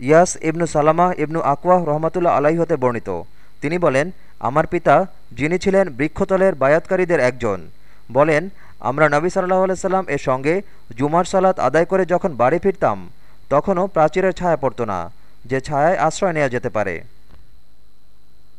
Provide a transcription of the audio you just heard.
ইয়াস ইবনু সালামা ইবনু আকওয়াহ রহমতুল্লা আলাই হতে বর্ণিত। তিনি বলেন, আমার পিতা, যিনি ছিলেন বৃক্ষতলের বায়াতকারীদের একজন, বলেন, আমরা নবী সাল্লাহ আলাইসাল্লাম এর সঙ্গে জুমার সালাত আদায় করে যখন বাড়ি ফিরতাম, তখনও প্রাচীরের ছায়া পড়ত না, যে ছায়ায় আশ্রয় নেওয়া যেতে পারে।